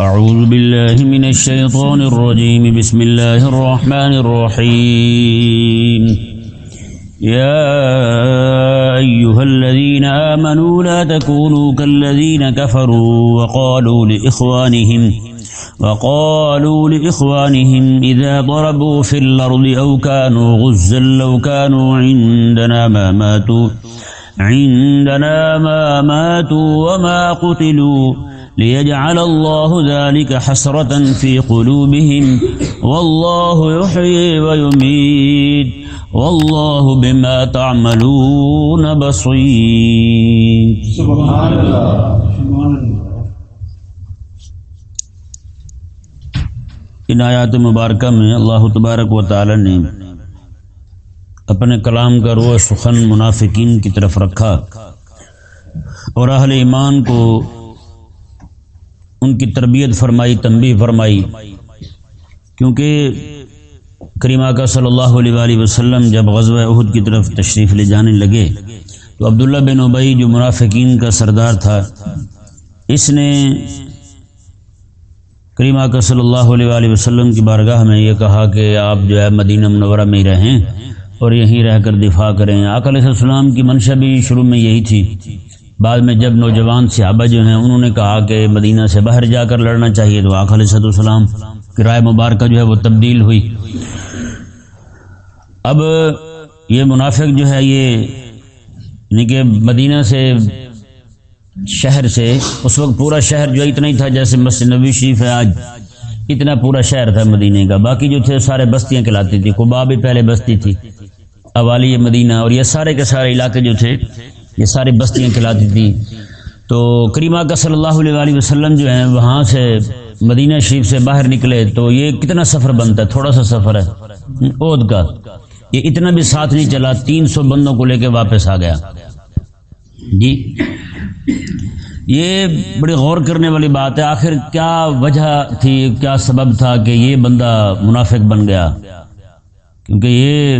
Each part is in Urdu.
أعوذ بالله من الشيطان الرجيم. بسم الله الرحمن الرحيم. يا أيها الذين آمنوا لا تكونوا كالذين كفروا وقالوا لإخوانهم وقالوا لإخوانهم إذا ضربوا في الأرض أو كانوا غزا لو كانوا عندنا ما ماتوا عندنا ما ماتوا وما قتلوا ليجعل الله ذلك حسرة في قلوبهم. والله يحيي ويميت. والله بما تعملون بصير. سبحان اللہ. ان آیات مبارکہ میں اللہ تبارک و تعالی نے اپنے کلام کا روح سخن منافقین کی طرف رکھا اور اہل ایمان کو ان کی تربیت فرمائی، تنبیہ فرمائی۔ کیونکہ کریمہ کا صلی اللہ علیہ وآلہ وسلم جب غزوہ احد کی طرف تشریف لے جانے لگے، تو عبداللہ بن ابئی جو منافقین کا سردار تھا، اس نے کریمہ کا صلی اللہ علیہ وآلہ وسلم کی بارگاہ میں یہ کہا کہ آپ جو ہے مدینہ منورہ میں ہی رہیں اور یہیں رہ کر دفاع کریں۔ آقا علیہ السلام کی منشا بھی شروع میں یہی تھی۔ بعد میں جب نوجوان صحابہ جو ہیں، انہوں نے کہا کہ مدینہ سے باہر جا کر لڑنا چاہیے تو آقا علیہ السلام کی رائے مبارکہ جو ہے وہ تبدیل ہوئی۔ اب یہ منافق جو ہے، یہ یعنی کہ مدینہ سے شہر سے، اس وقت پورا شہر جو اتنا ہی تھا جیسے مسجد نبی شریف ہے آج۔ اتنا پورا شہر تھا مدینے کا۔ باقی جو تھے، سارے بستیاں کہلاتی تھی قبا بھی پہلے بستی تھی۔ اوالی مدینہ اور یہ سارے کے سارے علاقے جو تھے یہ ساری بستیاں کہلاتی تھی تو کریمہ کا صلی اللہ علیہ وسلم جو ہیں، وہاں سے مدینہ شریف سے باہر نکلے تو یہ کتنا سفر بنتا ہے؟ تھوڑا سا سفر ہے۔ عود کا۔ یہ اتنا بھی ساتھ نہیں چلا، تین سو بندوں کو لے کے واپس آ گیا۔ جی۔ یہ بڑی غور کرنے والی بات ہے۔ آخر کیا وجہ تھی، کیا سبب تھا کہ یہ بندہ منافق بن گیا؟ کیونکہ یہ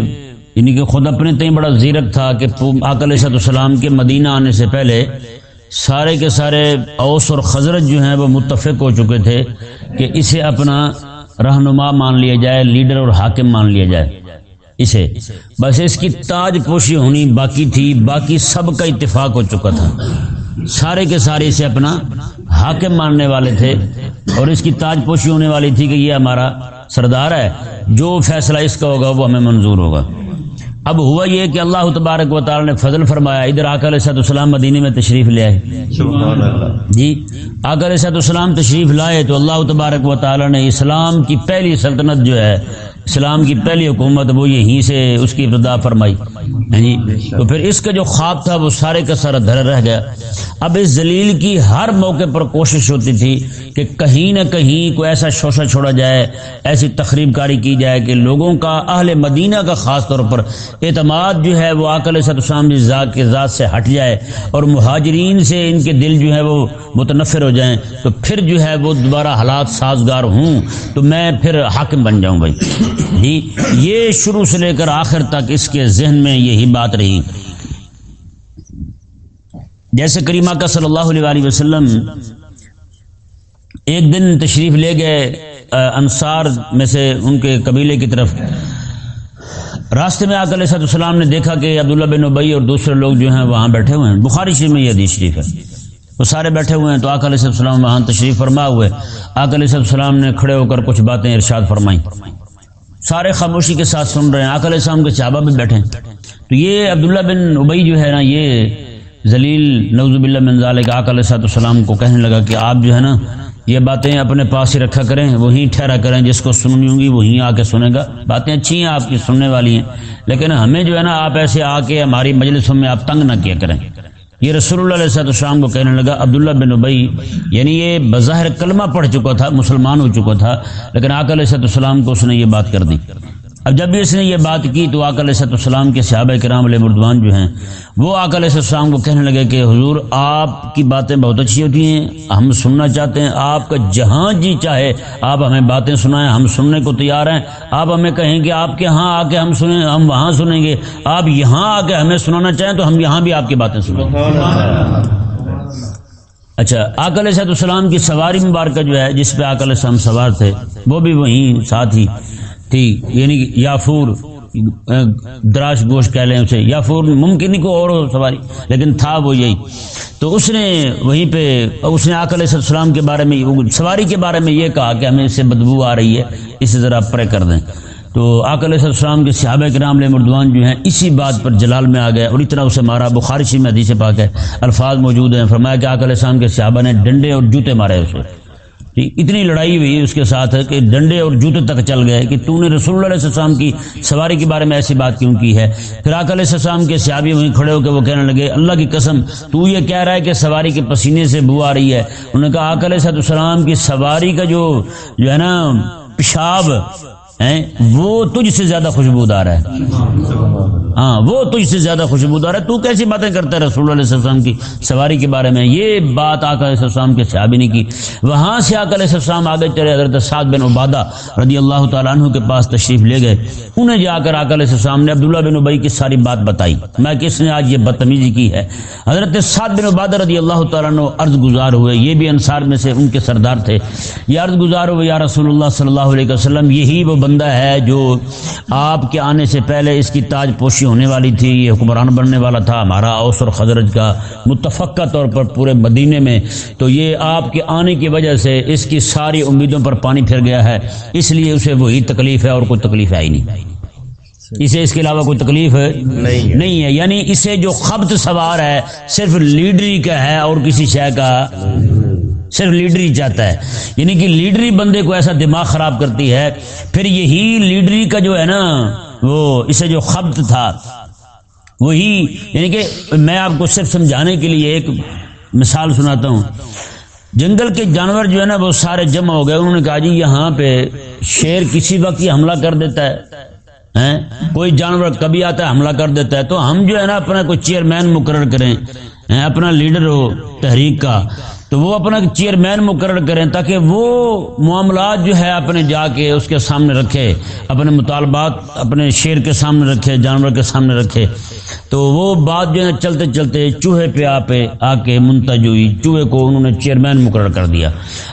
یعنی کہ خود اپنے تئیں بڑا زیرک تھا کہ آکل علیہ السلام کے مدینہ آنے سے پہلے سارے کے سارے اوس اور خزرت جو ہیں وہ متفق ہو چکے تھے کہ اسے اپنا رہنما مان لیا جائے، لیڈر اور حاکم مان لیا جائے۔ اسے۔ بس اس کی تاج پوشی ہونی باقی تھی، باقی سب کا اتفاق ہو چکا تھا۔ سارے کے سارے اسے اپنا حاکم ماننے والے تھے اور اس کی تاج پوشی ہونے والی تھی کہ یہ ہمارا سردار ہے۔ جو فیصلہ اس کا ہوگا وہ ہمیں منظور ہوگا۔ اب ہوا یہ کہ اللہ تبارک و تعالی نے فضل فرمایا ادھر آکر علیہ السلام مدینے میں تشریف لے آئے۔ جی آکر علیہ السلام تشریف لائے تو اللہ تبارک و تعالی نے اسلام کی پہلی سلطنت جو ہے اسلام کی پہلی حکومت وہ یہیں سے اس کی ابتدا فرمائی۔ ہاں جی؟ تو پھر اس کا جو خواب تھا وہ سارے کا سارا دھر رہ گیا۔ اب اس ذلیل کی ہر موقع پر کوشش ہوتی تھی کہ کہیں نہ کہیں کوئی ایسا شوشہ چھوڑا جائے، ایسی تقریب کاری کی جائے کہ لوگوں کا، اہل مدینہ کا خاص طور پر اعتماد جو ہے وہ آکل صدام ذات کے ذات سے ہٹ جائے اور مہاجرین سے ان کے دل جو ہے وہ متنفر ہو جائیں۔ تو پھر جو ہے وہ دوبارہ حالات سازگار ہوں۔ تو میں پھر حاکم بن جاؤں بھائی۔ جی یہ شروع سے لے کر آخر تک اس کے ذہن میں یہی بات رہی۔ جیسے کریمہ کا صلی اللہ علیہ وسلم ایک دن تشریف لے گئے انصار میں سے ان کے قبیلے کی طرف۔ راستے میں آکل صد السلام نے دیکھا کہ عبداللہ بن ابئی اور دوسرے لوگ جو ہیں وہاں بیٹھے ہوئے ہیں۔ بخاری شریف میں یہ حدیث شریف ہے۔ وہ سارے بیٹھے ہوئے ہیں تو آکل علیہ السلام وہاں تشریف فرما ہوئے۔ آکل علیہ السلام نے کھڑے ہو کر کچھ باتیں ارشاد فرمائیں۔ سارے خاموشی کے ساتھ سن رہے ہیں۔ آکل علیہ السلام کے صحابہ بھی بیٹھے تو یہ عبداللہ بن ابئی جو ہے نا، یہ ذلیل نوزب اللہ منظال کے آکل علیہ السلام کو کہنے لگا کہ آپ جو ہے نا، یہ باتیں اپنے پاس ہی رکھا کریں، وہیں ٹھہرا کریں، جس کو سننی ہوں گی وہیں آ کے سنے گا۔ باتیں اچھی ہیں، آپ کی سننے والی ہیں۔ لیکن ہمیں جو ہے نا، آپ ایسے آ کے ہماری مجلسوں میں آپ تنگ نہ کیا کریں۔ یہ رسول اللہ علیہ السلام کو کہنے لگا، عبداللہ بن ابئی یعنی یہ بظاہر کلمہ پڑھ چکا تھا، مسلمان ہو چکا تھا، لیکن آک علیہ السلام کو اس نے یہ بات کر دی۔ اب جب بھی اس نے یہ بات کی تو آک علیہ السلام کے صحابہ کرام علیہ مردوان جو ہیں، وہ آک علیہ السلام کو کہنے لگے کہ حضور، آپ کی باتیں بہت اچھی ہوتی ہیں، ہم سننا چاہتے ہیں، آپ کا جہاں جی چاہے، آپ ہمیں باتیں سنائیں، ہم سننے کو تیار ہیں، آپ ہمیں کہیں کہ آپ کے ہاں آ کے ہم سنیں، ہم وہاں سنیں گے، آپ یہاں آ کے ہمیں سنانا چاہیں تو ہم یہاں بھی آپ کی باتیں سنیں اچھا آک علیہ السلام کی سواری مبارکہ جو ہے، جس پہ آک علیہ السلام سوار تھے، وہ بھی وہیں ساتھ ہی۔ تھی یعنی یافور دراش گوشت کہہ لیں اسے۔ یافور ممکن نہیں کو اور ہو سواری، لیکن تھا وہ یہی۔ تو اس نے وہیں پہ اس نے آک علیہ السلام کے بارے میں سواری کے بارے میں یہ کہا کہ ہمیں اس سے بدبو آ رہی ہے، اسے ذرا پرے کر دیں۔ تو آک علیہ السلام کے صحابہ کرام علیہ مردوان جو ہیں، اسی بات پر جلال میں آ گئے، اور اتنا اسے مارا۔ بخارشی میں حدیث پاک ہے، الفاظ موجود ہیں۔ فرمایا کہ آک علیہ السلام کے صحابہ نے ڈنڈے اور جوتے مارے اسے اتنی لڑائی ہوئی اس کے ساتھ کہ ڈنڈے اور جوتے تک چل گئے کہ تو نے رسول اللہ علیہ السلام کی سواری کے بارے میں ایسی بات کیوں کی ہے؟ پھر آک علیہ السلام کے سیابی وہیں کھڑے ہو کے وہ کہنے لگے، اللہ کی قسم، تو یہ کہہ رہا ہے کہ سواری کے پسینے سے بو آ رہی ہے۔ انہوں نے کہا آک علیہ السلام کی سواری کا جو جو ہے نا، پیشاب وہ تجھ سے زیادہ خوشبودار ہے۔ ہاں وہ تجھ سے زیادہ خوشبودار ہے۔ تو کیسی باتیں کرتا ہے رسول اللہ علیہ السلام کی سواری کے بارے میں؟ یہ بات آکا علیہ السلام کے صحابی نے کی۔ وہاں سے آکا علیہ السلام آگے چلے، حضرت سعد بن عبادہ رضی اللہ تعالیٰ عنہ کے پاس تشریف لے گئے۔ انہیں جا کر آکا علیہ السلام نے عبداللہ بن ابئی کی ساری بات بتائی۔ میں کس نے آج یہ بدتمیزی کی ہے؟ حضرت سعد بن عبادہ رضی اللہ تعالیٰ عنہ عرض گزار ہوئے۔ یہ بھی انصار میں سے ان کے سردار تھے۔ یہ عرض گزار ہوئے، یا رسول اللہ صلی اللہ علیہ وسلم، یہی وہ بندہ ہے جو آپ کے آنے سے پہلے اس کی تاج پوشی ہونے والی تھی یہ حکمران بننے والا تھا ہمارا اوس اور خزرج کا متفقہ طور پر پورے مدینے میں۔ تو یہ آپ کے آنے کی وجہ سے اس کی ساری امیدوں پر پانی پھر گیا ہے۔ اس لیے اسے وہی تکلیف ہے اور کوئی تکلیف ہی نہیں۔ اسے اس کے علاوہ کوئی تکلیف نہیں ہے۔ یعنی اسے جو خبت سوار ہے صرف لیڈری کا ہے اور کسی شے کا صرف لیڈری چاہتا ہے۔ یعنی کہ لیڈری بندے کو ایسا دماغ خراب کرتی ہے، پھر یہی لیڈری کا جو ہے نا، وہ اسے جو خبت تھا، وہی یعنی کہ میں آپ کو صرف سمجھانے کے لیے ایک مثال سناتا ہوں۔ جنگل کے جانور جو ہے نا، وہ سارے جمع ہو گئے۔ انہوں نے کہا جی یہاں پہ شیر کسی وقت یہ حملہ کر دیتا ہے کوئی جانور کبھی آتا ہے، حملہ کر دیتا ہے۔ تو ہم جو ہے نا، اپنا کوئی چیئرمین مقرر کریں اپنا لیڈر ہو، تحریک کا۔ تو وہ اپنا چیئرمین مقرر کریں تاکہ وہ معاملات جو ہے اپنے جا کے اس کے سامنے رکھے، اپنے مطالبات اپنے شیر کے سامنے رکھے، جانور کے سامنے رکھے۔ تو وہ بات جو ہے چلتے چلتے چوہے پہ آ پہ آ کے منتج ہوئی، چوہے کو انہوں نے چیئرمین مقرر کر دیا۔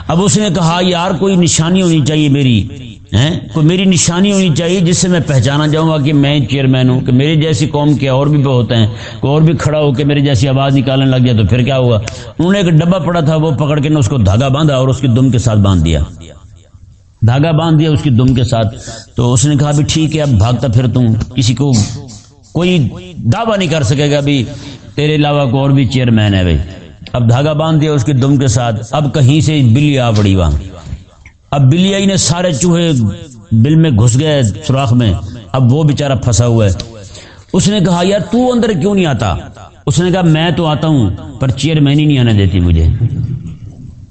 اب اس نے کہا، یار کوئی نشانی ہونی چاہیے میری۔ کوئی میری نشانی ہونی چاہیے جس سے میں پہچانا جاؤں گا کہ میں چیئرمین ہوں، کہ میری جیسی قوم کے اور بھی ہوتے ہیں، کوئی اور بھی کھڑا ہو کے میری جیسی آواز نکالنے لگ گیا تو پھر کیا ہوا انہوں نے ایک ڈبا پڑا تھا، وہ پکڑ کے اس کو دھاگا باندھا اور اس کی دم کے ساتھ باندھ دیا۔ دھاگا باندھ دیا اس کی دم کے ساتھ۔ تو اس نے کہا بھی ٹھیک ہے، اب بھاگتا پھر تم۔ کسی کو کوئی دعویٰ نہیں کر سکے گا بھی تیرے علاوہ کو اور بھی چیئرمین ہے بھائی۔ اب دھاگا باندھ دیا اس کی دم کے ساتھ۔ اب کہیں سے بلی آ پڑی وہاں۔ اب بلی آئی نے سارے چوہے بل میں گھس گئے سوراخ میں۔ اب وہ بےچارا پھنسا ہوا ہے۔ اس نے کہا، یار تو اندر کیوں نہیں آتا؟ اس نے کہا، میں تو آتا ہوں، پر چیئرمین ہی نہیں آنے دیتی مجھے۔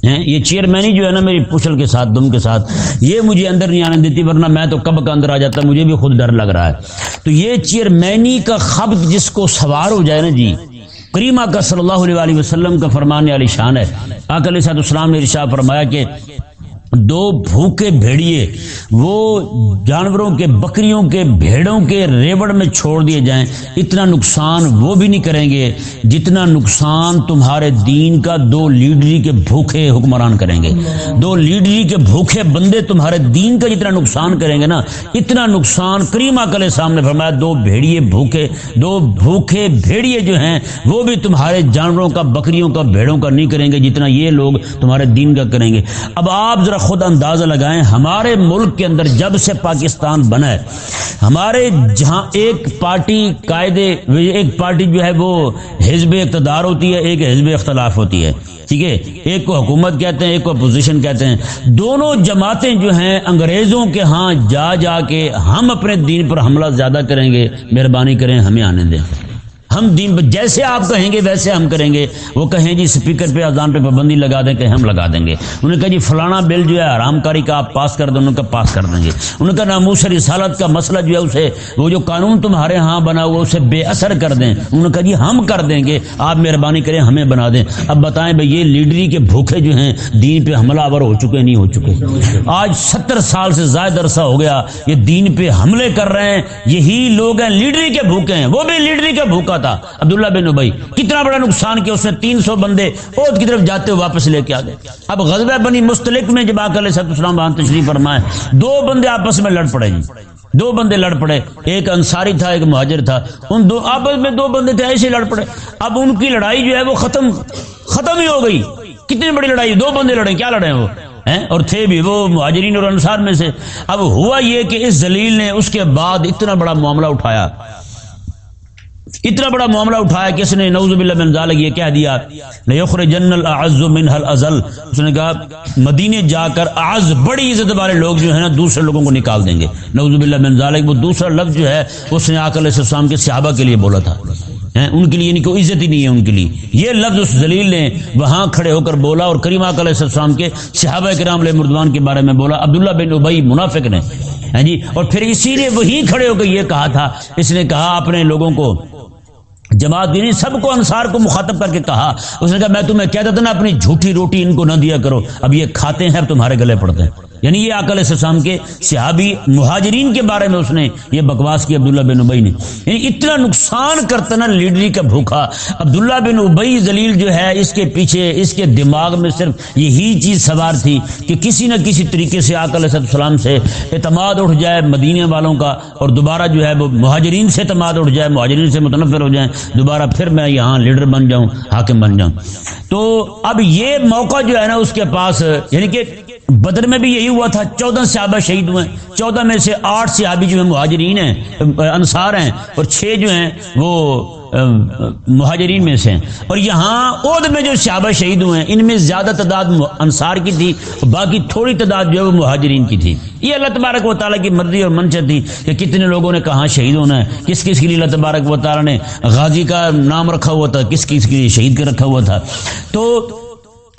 یہ چیئرمینی جو ہے نا میری پوچھل کے ساتھ، دم کے ساتھ، یہ مجھے اندر نہیں آنے دیتی، ورنہ میں تو کب کا اندر آ جاتا، مجھے بھی خود ڈر لگ رہا ہے۔ تو یہ چیئرمینی کا خبر جس کو سوار ہو جائے نا جی کریمہ کا صلی اللہ علیہ وسلم کا فرمانے والی شان ہے۔ آکل صاحب السلام نے ارشاد فرمایا کہ دو بھوکے بھیڑیے وہ جانوروں کے، بکریوں کے، بھیڑوں کے ریوڑ میں چھوڑ دیے جائیں۔ اتنا نقصان وہ بھی نہیں کریں گے جتنا نقصان تمہارے دین کا دو لیڈری کے بھوکے حکمران کریں گے۔ دو لیڈری کے بھوکے بندے تمہارے دین کا جتنا نقصان کریں گے نا، اتنا نقصان کریمہ کلے سامنے فرمایا، دو بھیڑیے بھوکے، دو بھوکے بھیڑیے جو ہیں، وہ بھی تمہارے جانوروں کا، بکریوں کا، بھیڑوں کا نہیں کریں گے جتنا یہ لوگ تمہارے دین کا کریں گے۔ اب آپ ذرا خود اندازہ لگائیں، ہمارے ملک کے اندر جب سے پاکستان بنا ہے، ہمارے جہاں ایک پارٹی قاعدے ایک پارٹی جو ہے وہ حزب اقتدار ہوتی ہے، ایک حزب اختلاف ہوتی ہے، ٹھیک ہے؟ ایک کو حکومت کہتے ہیں، ایک کو اپوزیشن کہتے ہیں۔ دونوں جماعتیں جو ہیں، انگریزوں کے ہاں جا جا کے ہم اپنے دین پر حملہ زیادہ کریں گے، مہربانی کریں، ہمیں آنے دیں۔ ہم دین جیسے آپ کہیں گے ویسے ہم کریں گے۔ وہ کہیں جی اسپیکر پہ اذان پہ پابندی لگا دیں کہ ہم لگا دیں گے۔ انہوں نے کہا جی فلانا بل جو ہے حرام کاری کا آپ پاس کر دیں، انہوں کا پاس کر دیں گے۔ انہوں نے کہا ناموس رسالت کا مسئلہ جو ہے اسے، وہ جو قانون تمہارے ہاں بنا ہوا اسے بے اثر کر دیں۔ انہوں نے کہا جی ہم کر دیں گے، آپ مہربانی کریں ہمیں بنا دیں۔ اب بتائیں بھائی یہ لیڈری کے بھوکے جو ہیں، دین پہ حملہ آور ہو چکے نہیں ہو چکے۔ آج ستر سال سے زائد عرصہ ہو گیا، یہ دین پہ حملے کر رہے ہیں، یہی لوگ ہیں لیڈری کے بھوکے ہیں، وہ بھی لیڈری کا بھوکا تھا عبداللہ بن ابئی کتنا بڑا نقصان کیا اس نے؟ تین سو بندے عہد کی طرف جاتے ہوئے واپس لے کے آ گئے۔ اب غزبہ بنی مستلق میں جب آکل سب اسلام وہاں تشریف فرمائے، دو بندے آپس میں لڑ پڑے۔ جی دو بندے لڑ پڑے، ایک انصاری تھا، ایک مہاجر تھا۔ ان دو، آپس میں دو بندے تھے، ایسے لڑ پڑے۔ اب ان کی لڑائی جو ہے وہ ختم ختم ہی ہو گئی۔ کتنی بڑی لڑائی، دو بندے لڑے، کیا لڑے وہ؟ اور تھے بھی وہ مہاجرین اور انصار میں سے۔ اب ہوا یہ کہ اس دلیل نے اس کے بعد اتنا بڑا معاملہ اٹھایا۔ اتنا بڑا معاملہ اٹھایا کہ اس نے نوز باللہ من ذالک یہ کہہ دیا لیخر لیخرجن الاعز منها الازل اس نے کہا، مدینے جا کر اعز بڑی عزت والے لوگ جو ہیں نا، دوسرے لوگوں کو نکال دیں گے۔ نوز باللہ من ذالک، وہ دوسرا لفظ جو ہے، اس نے آقا علیہ السلام کے صحابہ کے لیے بولا تھا۔ ان کے لیے یعنی کوئی عزت ہی نہیں ہے ان کے لیے۔ یہ لفظ اس دلیل نے وہاں کھڑے ہو کر بولا اور کریم آقا علیہ السلام کے صحابہ کرام علیہ مردوان کے بارے میں بولا۔ عبداللہ بن ابئی منافق نے۔ جی؟ اور پھر اسی نے وہی کھڑے ہو کر یہ کہا تھا۔ اس نے کہا اپنے لوگوں کو جماعت بھی نہیں سب کو انصار کو مخاطب کر کے کہا، اس نے کہا، میں تمہیں کہتا تھا نا، اپنی جھوٹی روٹی ان کو نہ دیا کرو، اب یہ کھاتے ہیں اب تمہارے گلے پڑتے ہیں۔ یعنی یہ عقل اسلام کے صحابی مہاجرین کے بارے میں اس نے یہ بکواس کی عبداللہ بن ابئی نے۔ یعنی اتنا نقصان کرتا نا لیڈری کا بھوکا۔ عبداللہ بن ابئی ذلیل جو ہے، اس کے پیچھے، اس کے دماغ میں صرف یہی چیز سوار تھی کہ کسی نہ کسی طریقے سے عقل السلام سے اعتماد اٹھ جائے مدینے والوں کا اور دوبارہ جو ہے وہ مہاجرین سے اعتماد اٹھ جائے، مہاجرین سے متنفر ہو جائیں، دوبارہ پھر میں یہاں لیڈر بن جاؤں، حاکم بن جاؤں۔ تو اب یہ موقع جو ہے نا اس کے پاس یعنی کہ بدر میں بھی یہی ہوا تھا، چودہ صحابہ شہید ہوئے۔ چودہ میں سے آٹھ صحابی جو ہیں مہاجرین ہیں، انصار ہیں، اور چھ جو ہیں وہ مہاجرین میں سے ہیں۔ اور یہاں عہد میں جو صحابہ شہید ہوئے ہیں، ان میں زیادہ تعداد انصار کی تھی، باقی تھوڑی تعداد جو ہے وہ مہاجرین کی تھی۔ یہ اللہ تبارک و تعالیٰ کی مرضی اور منشا تھی کہ کتنے لوگوں نے کہاں شہید ہونا ہے۔ کس کس کے لیے اللہ تبارک و تعالیٰ نے غازی کا نام رکھا ہوا تھا، کس کس کے لیے شہید کا رکھا ہوا تھا۔ تو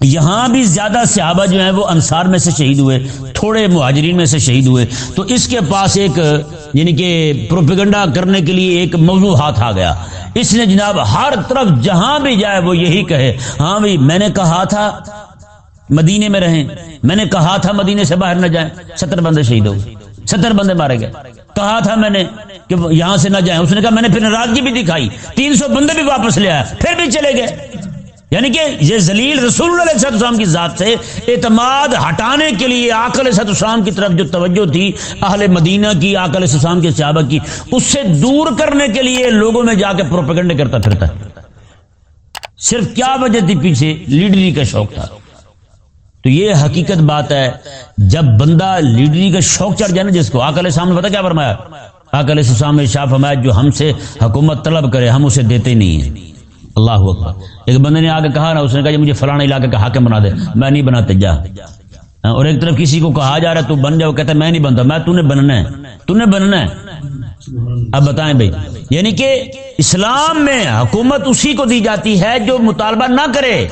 یہاں بھی زیادہ صحابہ جو ہیں وہ انصار میں سے شہید ہوئے، تھوڑے مہاجرین میں سے شہید ہوئے۔ تو اس کے پاس ایک یعنی کہ پروپیگنڈا کرنے کے لیے ایک موضوع ہاتھ آ گیا۔ اس نے جناب ہر طرف جہاں بھی جائے وہ یہی کہے ہاں بھی میں نے کہا تھا مدینے میں رہیں، میں نے کہا تھا مدینے سے باہر نہ جائیں، ستر بندے شہید ہو ستر بندے مارے گئے۔ کہا تھا میں نے کہ یہاں سے نہ جائیں۔ اس نے کہا میں نے پھر ناراضگی بھی دکھائی، تین سو بندے بھی واپس لے آیا پھر بھی چلے گئے۔ یعنی کہ یہ زلیل رسول اللہ علیہ السلام کی ذات سے اعتماد ہٹانے کے لیے آکل صد السلام کی طرف جو توجہ تھی، اہل مدینہ کی آکل السلام کے صحابہ کی، اس سے دور کرنے کے لیے لوگوں میں جا کے پروپیگنڈے کرتا پھرتا صرف کیا وجہ تھی پیچھے؟ لیڈری کا شوق تھا۔ تو یہ حقیقت بات ہے، جب بندہ لیڈری کا شوق چڑھ جائے نا، جس کو آکل السلام نے پتا کیا فرمایا؟ آکل السلام نے شاہ فرمایا، جو ہم سے حکومت طلب کرے، ہم اسے دیتے نہیں ہیں۔ اللہ اکبر۔ ایک بندے نے آگے کہا نا، اس نے کہا مجھے فلانا علاقے کا حاکم بنا دے، میں نہیں بناتے جا اور ایک طرف کسی کو کہا جا رہا ہے، تو بن جاؤ، کہتا ہے، میں نہیں بنتا، میں، تو نے بننا ہے، تو نے بننا ہے۔ اب بتائیں بھائی یعنی کہ اسلام میں حکومت اسی کو دی جاتی ہے جو مطالبہ نہ کرے۔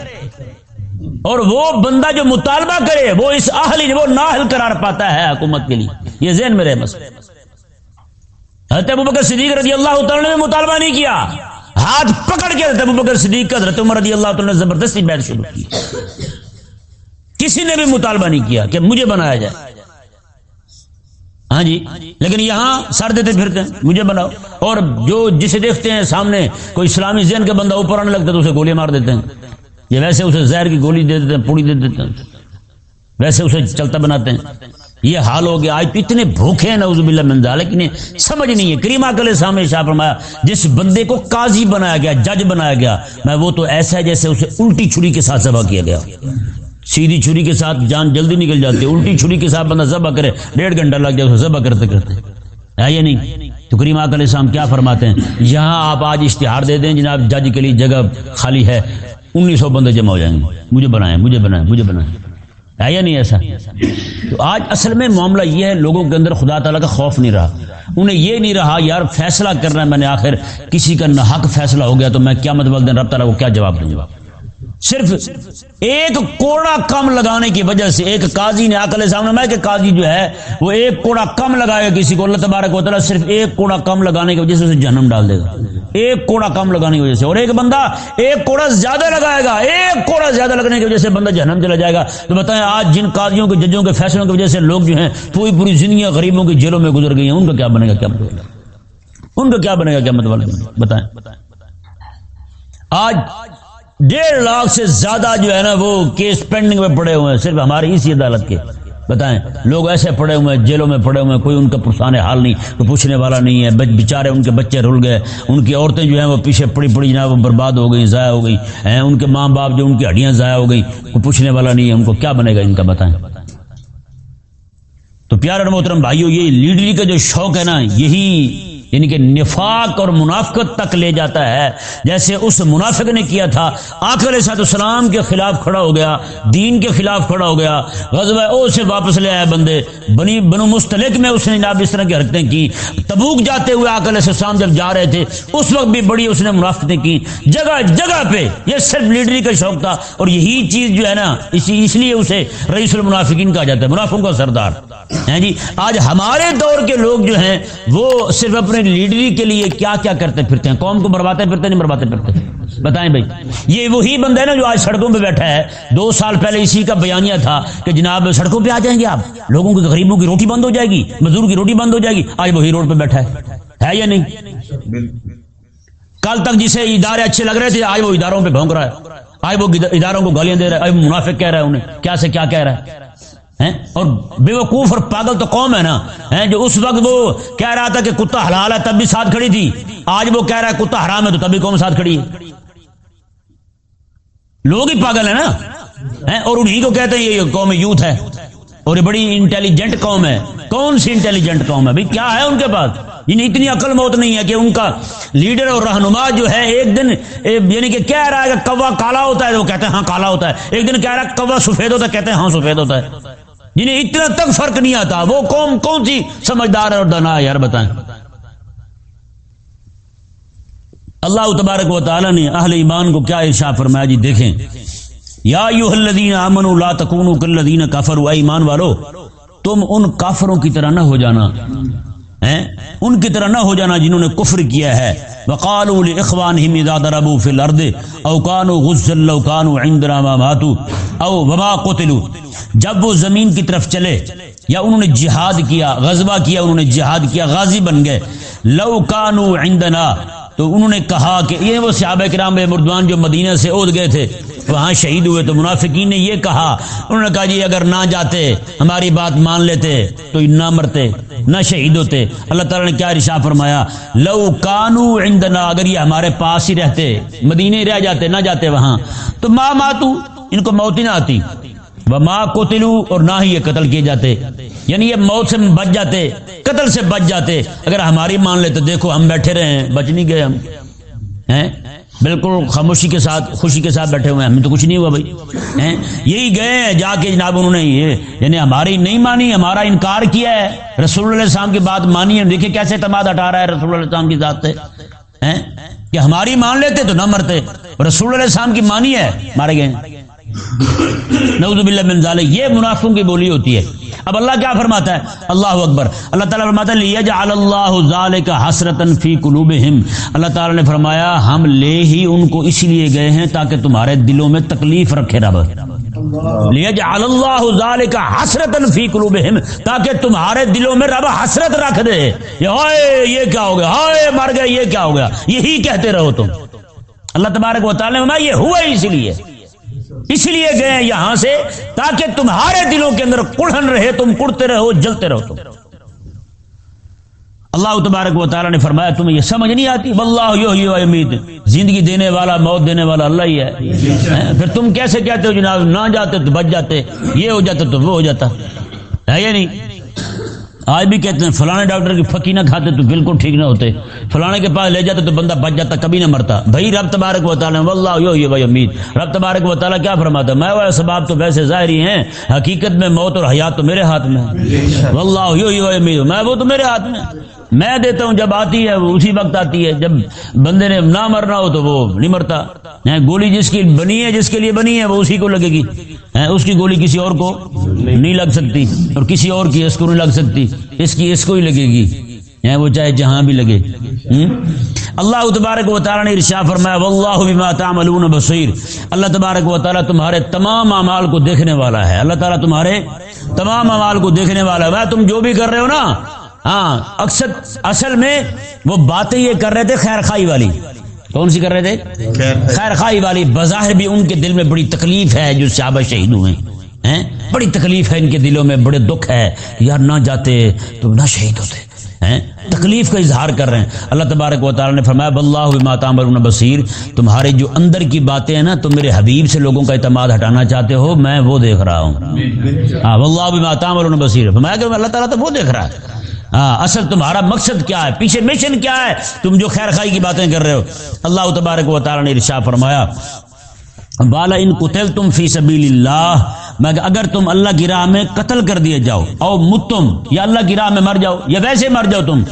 اور وہ بندہ جو مطالبہ کرے، وہ اس اہل، وہ ناہل قرار پاتا ہے حکومت کے لیے۔ یہ ذہن میں رہے بس۔ حضرت ابوبکر صدیق رضی اللہ تعالی نے مطالبہ نہیں کیا۔ ہاتھ پکڑ کے حضرت ابوبکر صدیق کا حضرت عمر رضی اللہ تعالی نے زبردستی بیت شروع کی۔ کسی نے بھی مطالبہ نہیں کیا کہ مجھے بنایا جائے۔ ہاں جی لیکن یہاں سر دیتے پھرتے ہیں، مجھے بناؤ۔ اور جو جسے دیکھتے ہیں سامنے، کوئی اسلامی ذہن کا بندہ اوپر آنے لگتا ہے تو اسے گولی مار دیتے ہیں۔ یہ ویسے اسے زہر کی گولی دے دیتے ہیں، پوڑی دے دیتے ہیں۔ ویسے اسے چلتا بناتے ہیں۔ یہ حال ہو گیا۔ آج تو اتنے بھوکے ہیں، نعوذ باللہ من ذالک، انہیں سمجھ نہیں ہے۔ کریمہ کل سامنے شاہ فرمایا، جس بندے کو قاضی بنایا گیا، جج بنایا گیا، میں وہ تو ایسا ہے جیسے اسے الٹی چھری کے ساتھ ذبح کیا گیا۔ سیدھی چھری کے ساتھ جان جلدی نکل جاتی ہے۔ الٹی چھری کے ساتھ بندہ ذبح کرے، ڈیڑھ گھنٹہ لگ جائے، ذبح کرتے کرتے۔ ہے یہ نہیں؟ تو کریم آک علیہ السلام کیا فرماتے ہیں؟ یہاں آپ آج اشتہار دے دیں، جناب، جج کے لیے جگہ خالی ہے۔ انیس سو بندے جمع ہو جائیں گے۔ مجھے بنائیں مجھے بنائیں مجھے بنائیں۔ ہے یا نہیں ایسا؟ تو آج اصل میں معاملہ یہ ہے، لوگوں کے اندر خدا تعالیٰ کا خوف نہیں رہا۔ انہیں یہ نہیں رہا، یار فیصلہ کرنا ہے میں نے آخر کسی کا ناحق فیصلہ ہو گیا تو میں کیا مطلب دن رب تعالیٰ کو کیا جواب دوں؟ جواب صرف ایک کوڑا کم لگانے کی وجہ سے ایک قاضی نے آکل سامنے میں کہ قاضی جو ہے وہ ایک کوڑا کم لگائے گا کسی کو اللہ تبارک و تعالیٰ صرف ایک کوڑا کم لگانے کی وجہ سے اسے جہنم ڈال دے گا۔ ایک کوڑا کم لگانے کی وجہ سے۔ اور ایک بندہ ایک کوڑا زیادہ لگائے گا۔ ایک کوڑا زیادہ لگنے کی وجہ سے بندہ جہنم چلا جائے گا۔ تو بتائیں آج جن قاضیوں کے ججوں کے فیصلوں کی وجہ سے لوگ جو ہیں پوری پوری زندگیاں غریبوں کی جیلوں میں گزر گئی ہیں۔ ان کا کیا بنے گا؟ کیا مطلب ان کا کیا بنے گا؟ کیا مطلب بتائیں۔ آج ڈیڑھ لاکھ سے زیادہ جو ہے نا وہ کیس پینڈنگ میں پڑے ہوئے ہیں، صرف ہماری اسی عدالت کے۔ بتائیں، لوگ ایسے پڑے ہوئے ہیں، جیلوں میں پڑے ہوئے ہیں، کوئی ان کا پرسان حال نہیں، کوئی پوچھنے والا نہیں ہے۔ بےچارے ان کے بچے رل گئے، ان کی عورتیں جو ہیں وہ پیچھے پڑی پڑی جناب، وہ برباد ہو گئی، ضائع ہو گئی۔ ہیں، ان کے ماں باپ جو، ان کی ہڈیاں ضائع ہو گئی۔ کوئی پوچھنے والا نہیں ہے، ان کو کیا بنے گا ان کا، بتائیں۔ تو پیارے محترم بھائیو، یہ لیڈری کا جو شوق ہے نا، یہی یعنی کہ نفاق اور منافقت تک لے جاتا ہے۔ جیسے اس منافق نے کیا تھا، آخر سات السلام کے خلاف کھڑا ہو گیا، دین کے خلاف کھڑا ہو گیا۔ غزب او سے واپس لے آیا بندے۔ بنی بنو مستلق میں اس نے جناب اس طرح کی حرکتیں کی۔ تبوک جاتے ہوئے آکل السلام جب جا رہے تھے، اس وقت بھی بڑی اس نے منافقتیں کی۔ جگہ جگہ پہ یہ صرف لیڈری کا شوق تھا اور یہی چیز جو ہے نا اسی اس لیے اسے رئیس المنافقین کہا جاتا ہے، منافقوں کا سردار۔ ہیں جی؟ آج ہمارے دور کے لوگ جو ہیں، وہ صرف اپنے لیڈری کے لیے کیا کیا کرتے پھرتے ہیں؟ قوم کو برباتے پھرتے نہیں برباتے پھرتے بتائیں بھائی۔ یہ وہی بندہ ہے نا جو آج سڑکوں پہ بیٹھا ہے۔ دو سال پہلے اسی کا بیانیہ تھا کہ جناب سڑکوں پہ آ جائیں گے آپ۔ لوگوں کی غریبوں کی روٹی بند ہو جائے گی مزدور کی روٹی بند ہو جائے گی۔ آج وہی روڈ پہ بیٹھا ہے۔ ہے یا نہیں؟ کل تک جسے ادارے اچھے لگ رہے تھے، آج وہ اداروں پہ بھونک رہا ہے۔ آج وہ اداروں کو گالیاں دے رہا ہے، آج منافق کہہ رہا ہے انہیں۔ کیا سے کیا کہہ رہا ہے؟ اور بے وقوف اور پاگل تو قوم ہے نا؟ جو اس وقت وہ کہہ رہا تھا کہ کتا حلال ہے، تب بھی ساتھ کھڑی تھی۔ آج وہ کہہ رہا ہے کتا حرام ہے تو تب بھی قوم ساتھ کھڑی ہے۔ لوگ ہی پاگل ہیں نا؟ اور انہی کو کہتے ہیں یہ قوم یوتھ ہے۔ اور یہ بڑی انٹیلیجنٹ قوم ہے۔ کون سی انٹیلیجنٹ قوم ہے؟ بھائی، کیا ہے ان کے پاس؟ یعنی اتنی عقل موت نہیں ہے کہ ان کا لیڈر اور رہنما جو ہے، ایک دن یعنی کہ کہہ رہا ہے کہ کوا کالا ہوتا ہے وہ کہتے ہیں ہاں کالا ہوتا ہے۔ ایک دن کہہ رہا ہے کوا سفید ہوتا ہے، کہتے ہیں ہاں سفید ہوتا ہے۔ جنہیں اتنا تک فرق نہیں آتا۔ وہ قوم کون سی؟ سمجھدار اور دنا ہے یار بتائیں۔ اللہ تبارک و تعالی نے اہل ایمان کو کیا ارشا فرمایا؟ جی دیکھیں۔ یا یو الذین آمنوا لا تکونوا کالذین کفروا۔ ایمان والو، تم ان کافروں کی طرح نہ ہو جانا۔ ان کی طرح نہ ہو جانا جنہوں نے کفر کیا ہے۔ وقالوا لاخوانهم اذا ضربوا في الارض، او كانوا غزا لو كانوا عندنا ما ماتوا، او وما قتلوا۔ جب وہ زمین کی طرف چلے یا انہوں نے جہاد کیا غزبہ کیا، انہوں نے جہاد کیا، غازی بن گئے۔ لو کانو عندنا، تو انہوں نے کہا کہ یہ وہ صحابہ کرام مردوان جو مدینہ سے اود گئے تھے، وہاں شہید ہوئے تو منافقین نے یہ کہا، انہوں نے کہا جی اگر نہ جاتے، ہماری بات مان لیتے، تو نہ مرتے، نہ شہید ہوتے۔ اللہ تعالیٰ نے کیا رشا فرمایا؟ لو کانو عندنا، اگر یہ ہمارے پاس ہی رہتے، مدینے رہ جاتے، نہ جاتے وہاں، تو ماں ماتو ان کو موت ہی نہ آتی۔ وہ ماں کو تلو اور نہ ہی یہ قتل کیے جاتے۔ یعنی یہ موت سے بچ جاتے، قتل سے بچ جاتے۔ اگر ہماری مان لیتے دیکھو ہم بیٹھے رہے ہیں، بچ نہیں گئے ہم۔ ہیں؟ بالکل خاموشی کے ساتھ، خوشی کے ساتھ بیٹھے ہوئے ہیں۔ ہمیں تو کچھ نہیں ہوا بھائی۔ یہی گئے ہیں، جا کے جناب انہوں نے یہ یعنی ہماری نہیں مانی، ہمارا انکار کیا ہے۔ رسول اللہ السلام کی بات مانی ہے۔ دیکھیے کیسے اعتماد ہٹا رہا ہے رسول اللہ السلام کی ذات سے۔ کہ ہماری مان لیتے تو نہ مرتے۔ رسول اللہ السلام کی مانی ہے، مارے گئے نعوذ باللہ من ذالک، یہ منافقوں کی بولی ہوتی ہے۔ اب اللہ کیا فرماتا ہے؟ اللہ اکبر۔ اللہ تعالیٰ فرماتا ہے، لیجعل اللہ ذالک حسرتا فی قلوبہم۔ اللہ تعالیٰ نے فرمایا، ہم لے ہی ان کو اس لیے گئے ہیں تاکہ تمہارے دلوں میں تکلیف رکھے رب۔ لیجعل اللہ ذالک حسرتا فی قلوبہم، تاکہ تمہارے دلوں میں رب حسرت رکھ دے۔ ہائے، یہ کیا ہو گیا؟ ہائے، مر گئے، یہ کیا ہو گیا؟ یہی کہتے رہو تم۔ اللہ تبارک و تعالی نے یہ ہوا اسی لیے۔ اس لیے گئے یہاں سے تاکہ تمہارے دلوں کے اندر کڑھن رہے، تم کڑتے رہو، جلتے رہو تم۔ اللہ تبارک و تعالیٰ نے فرمایا، تمہیں یہ سمجھ نہیں آتی؟ واللہ امید زندگی دینے والا، موت دینے والا اللہ ہی ہے۔ پھر تم کیسے کہتے ہو جناب؟ نہ جاتے تو بچ جاتے، یہ ہو جاتا تو وہ ہو جاتا۔ ہے یا نہیں؟ آج بھی کہتے ہیں فلانے ڈاکٹر کی پھکی نہ کھاتے تو بالکل ٹھیک نہ ہوتے۔ فلانے کے پاس لے جاتے تو بندہ بچ جاتا کبھی نہ مرتا۔ بھائی رب تبارک و تعالیٰ واللہ یو یہ بھائی امید رب تبارک و تعالیٰ کیا فرماتا میں وہ سباب تو ویسے ظاہری ہیں حقیقت میں موت اور حیات تو میرے ہاتھ میں واللہ یو یہ امید میں وہ تو میرے ہاتھ میں میں دیتا ہوں، جب آتی ہے، وہ اسی وقت آتی ہے۔ جب بندے نے نہ مرنا ہو تو وہ نہیں مرتا۔ گولی جس کی بنی ہے، جس کے لیے بنی ہے، وہ اسی کو لگے گی۔ اس کی گولی کسی اور کو نہیں لگ سکتی۔ اور کسی اور کی اس کو نہیں لگ سکتی۔ اس کی اس کو ہی لگے گی۔ وہ چاہے جہاں بھی لگے۔ اللہ تبارک و تعالیٰ نے ارشا فرمایا، واللہ بما تعملون بصیر اللہ تبارک و تعالیٰ تمہارے تمام اعمال کو دیکھنے والا ہے۔ اللہ تعالیٰ تمہارے تمام اعمال کو دیکھنے والا ہے۔ تم جو بھی کر رہے ہو نا ہاں اکثر اصل میں وہ باتیں یہ کر رہے تھے خیر خائی والی۔ کون سی کر رہے تھے؟ خیر خائی والی۔ بظاہر بھی ان کے دل میں بڑی تکلیف ہے جو صحابہ شہید ہوئے ہیں؟ بڑی تکلیف ہے ان کے دلوں میں بڑے دکھ ہے۔ یار نہ جاتے تو نہ شہید ہوتے۔ ہیں؟ تکلیف کا اظہار کر رہے ہیں۔ اللہ تبارک و تعالیٰ نے فرمایا بلّہ ماتام بصیر۔ تمہارے جو اندر کی باتیں ہیں نا تم میرے حبیب سے لوگوں کا اعتماد ہٹانا چاہتے ہو میں وہ دیکھ رہا ہوں۔ ہاں بلّہ ماتام بصیر۔ فرمایا کہ اللہ تعالیٰ تو وہ دیکھ رہا ہے۔ ہاں اصل تمہارا مقصد کیا ہے؟ پیچھے مشن کیا ہے؟ تم جو خیر خائی کی باتیں کر رہے ہو۔ اللہ تبارک و تعالیٰ نے ارشا فرمایا بالا ان کتل تم فی سبیل اللہ میں اگر تم اللہ کی راہ میں قتل کر دیے جاؤ، او متم، یا اللہ کی راہ میں مر جاؤ، یا ویسے مر جاؤ تم۔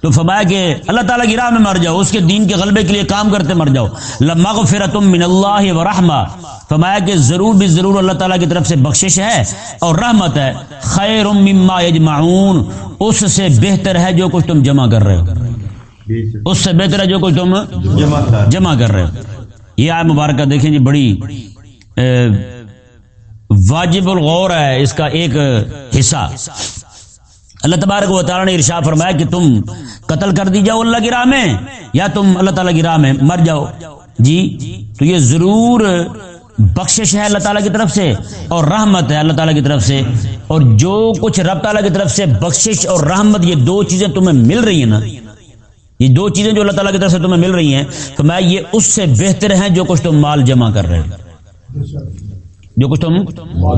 تو فرمایا کہ اللہ تعالیٰ کی راہ میں مر جاؤ، اس کے دین کے غلبے کے لیے کام کرتے مر جاؤ۔ لما من اللہ و رحمہ۔ فرمایا کہ ضرور بھی ضرور اللہ تعالیٰ کی طرف سے بخشش ہے اور رحمت ہے۔ خیر مما یجمعون۔ اس سے بہتر ہے جو کچھ تم جمع کر رہے ہو۔ اس سے بہتر ہے جو کچھ تم جمع کر رہے ہو۔ یہ آئے مبارکہ دیکھیں جی بڑی واجب الغور ہے، اس کا ایک حصہ۔ اللہ تبارک و تعالیٰ نے ارشا فرمایا کہ تم قتل کر دی جاؤ اللہ کی راہ میں، یا تم اللہ تعالیٰ کی راہ میں مر جاؤ۔ جی تو یہ ضرور بخشش ہے اللہ تعالیٰ کی طرف سے اور رحمت ہے اللہ تعالیٰ کی طرف سے۔ اور جو کچھ رب تعالیٰ کی طرف سے بخشش اور رحمت، یہ دو چیزیں تمہیں مل رہی ہیں نا۔ یہ دو چیزیں جو اللہ تعالیٰ کی طرف سے تمہیں مل رہی ہیں تو میں یہ اس سے بہتر ہیں جو کچھ تم مال جمع کر رہے ہو جو کچھ تم